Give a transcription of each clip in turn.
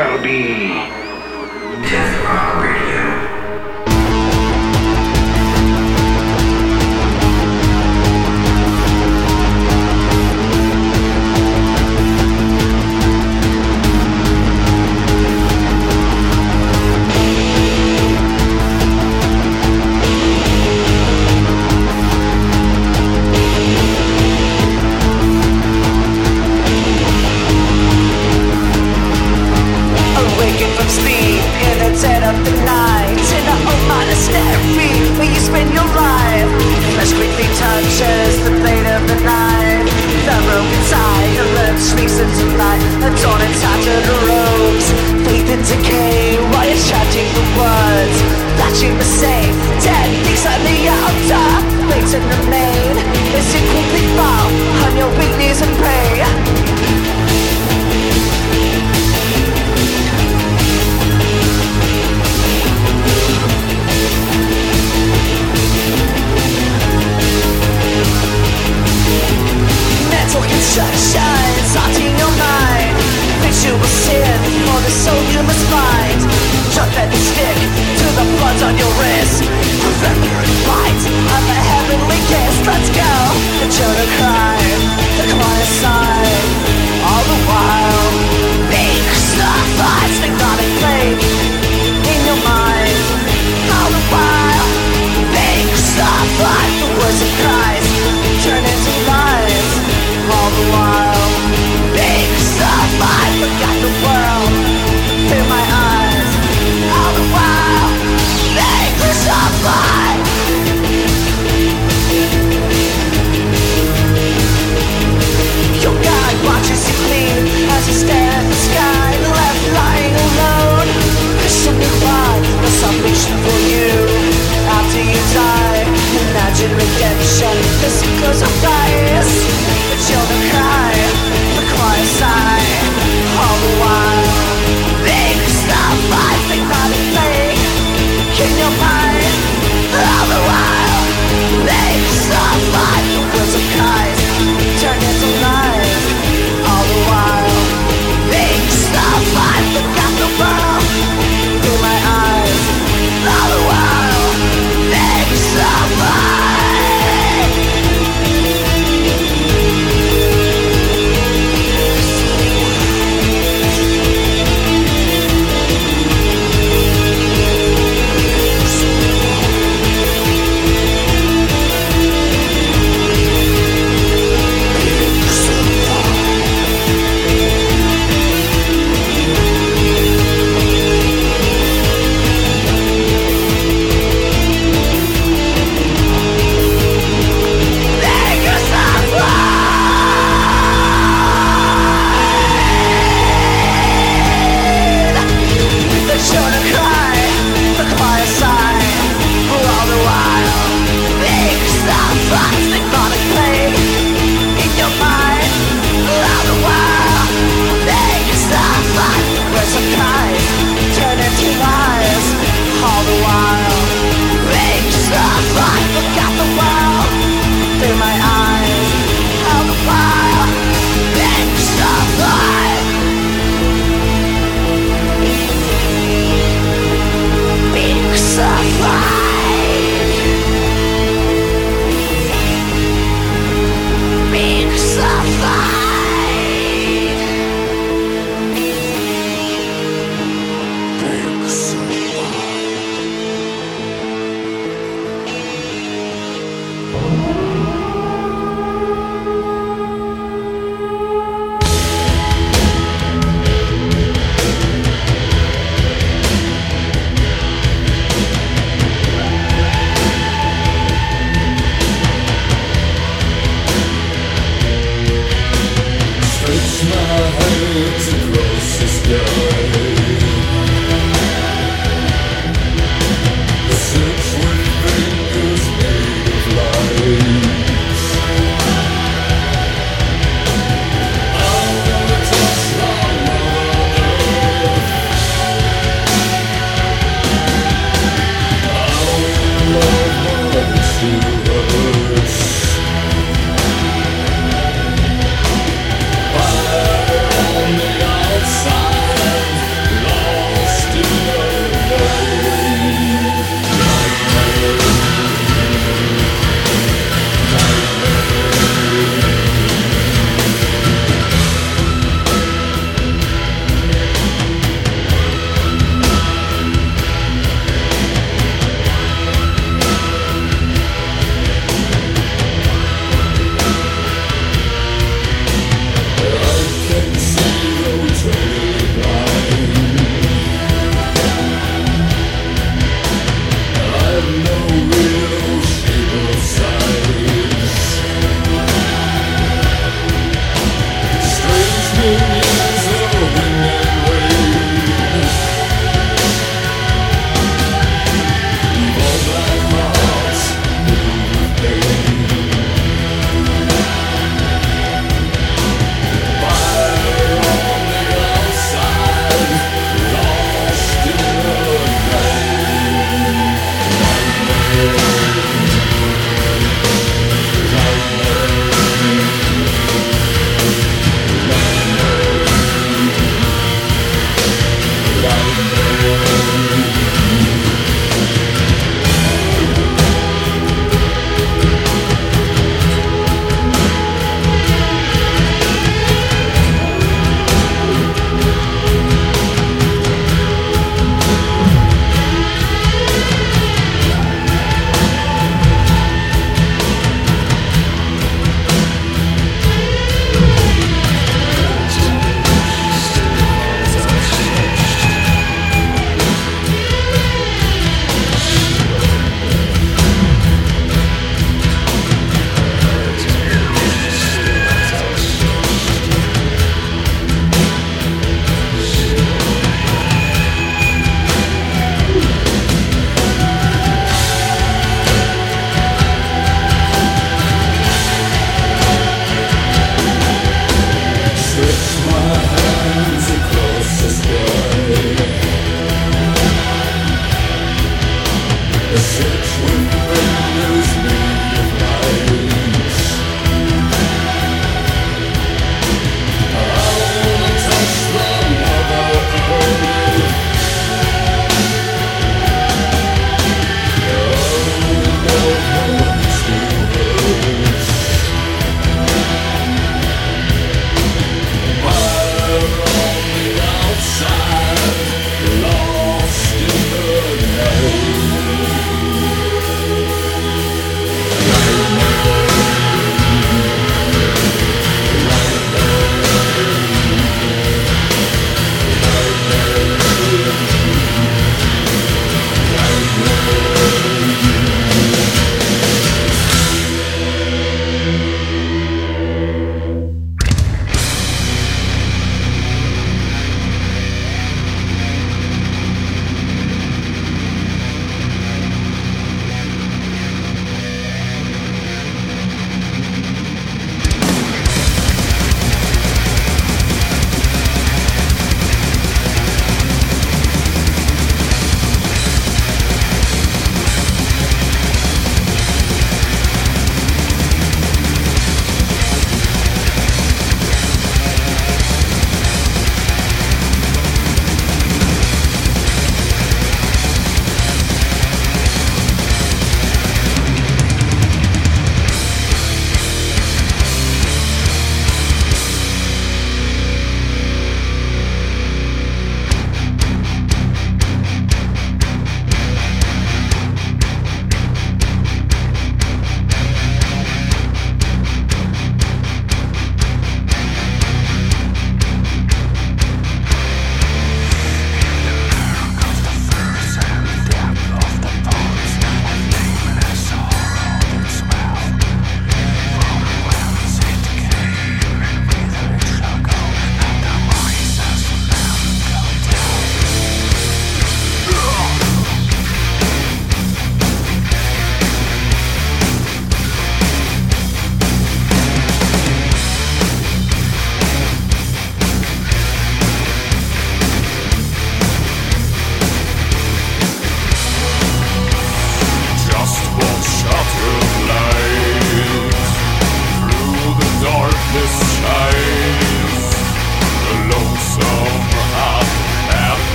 shall be You will sin, for the soldier must fight. Chuck that stick to the blood on your wrist. Professor and fight on the heavenly kiss. Let's go. The children cry, the choir sigh. 歌想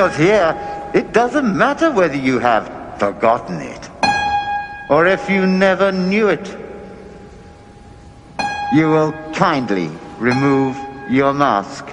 Because here, it doesn't matter whether you have forgotten it or if you never knew it. You will kindly remove your mask.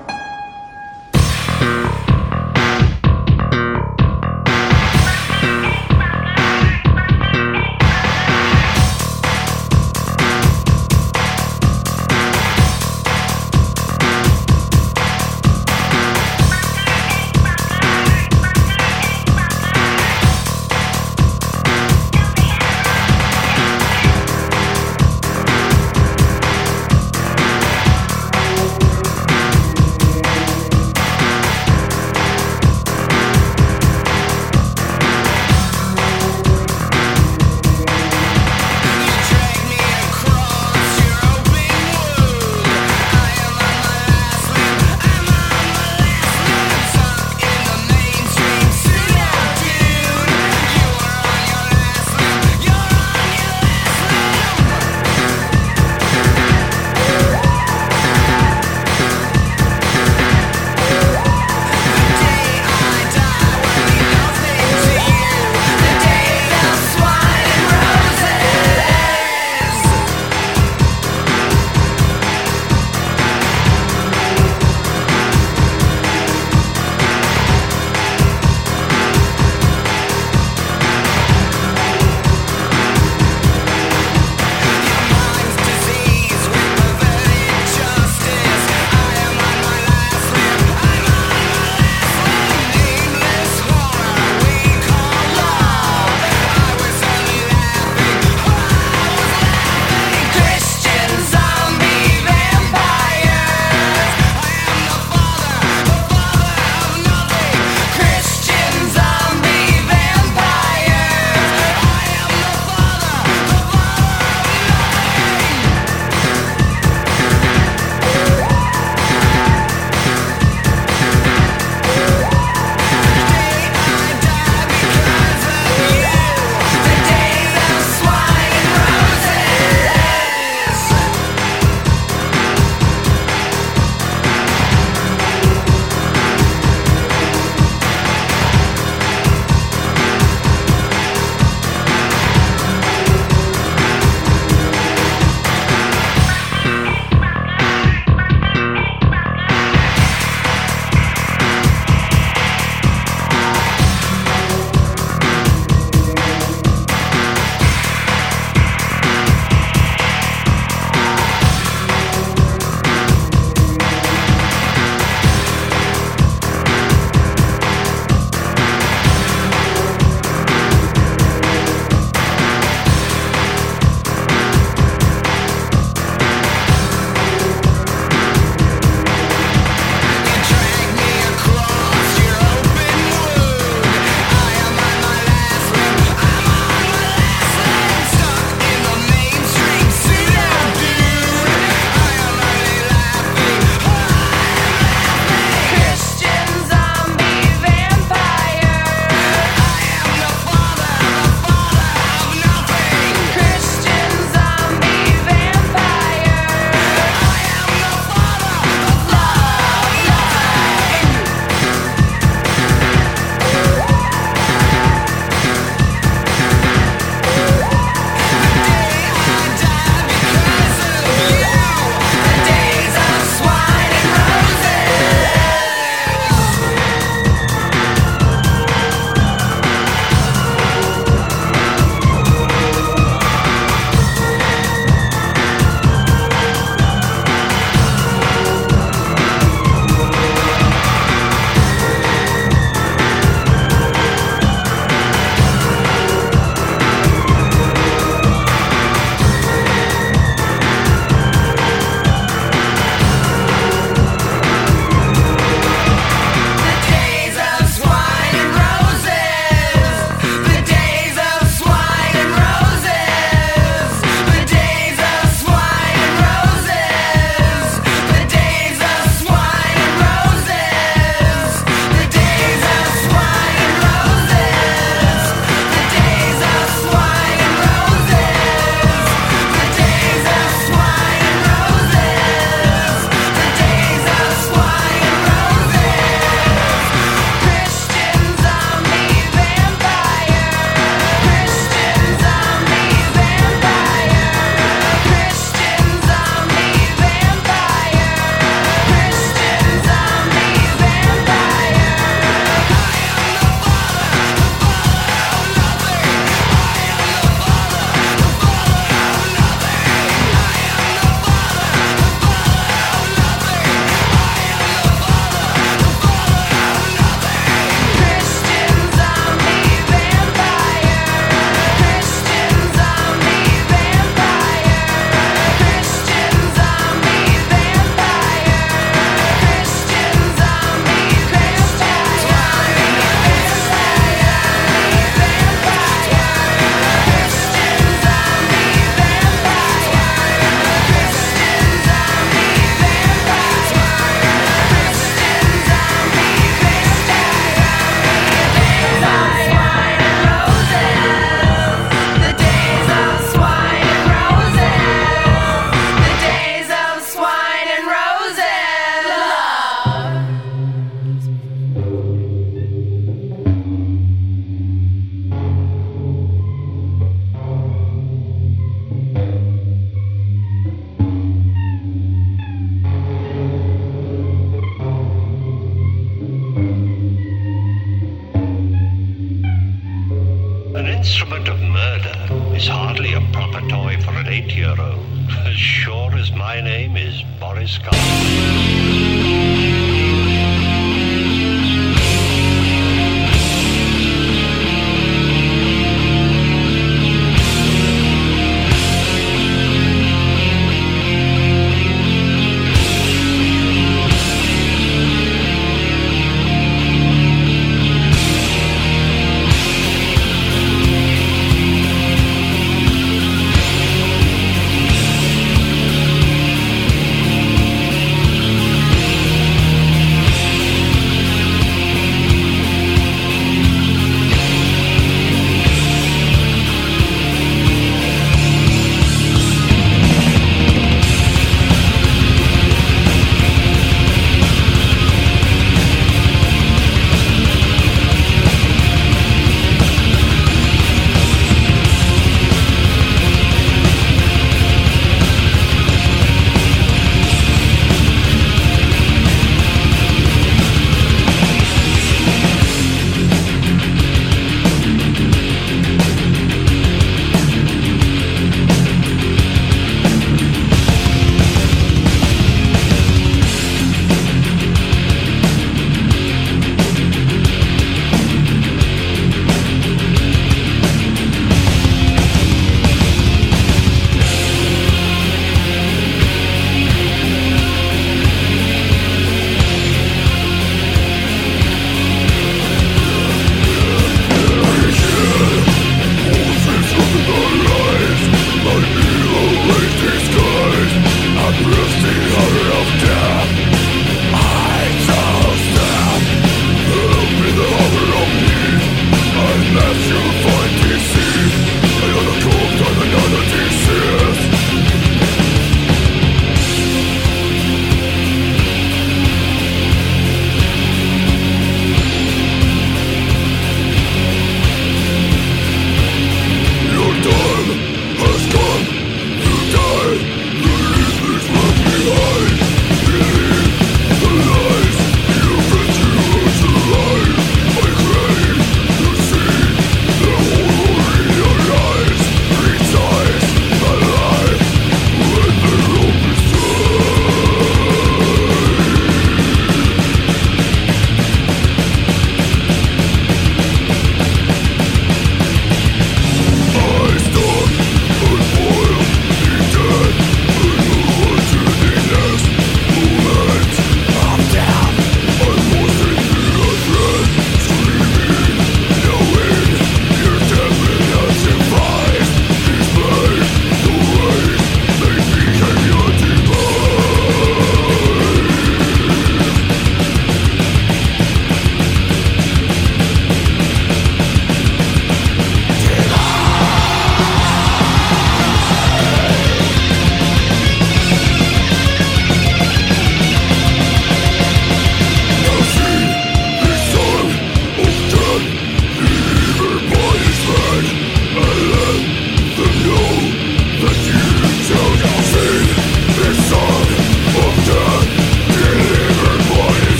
Proper toy for an eight-year-old. As sure as my name is Boris Karloff.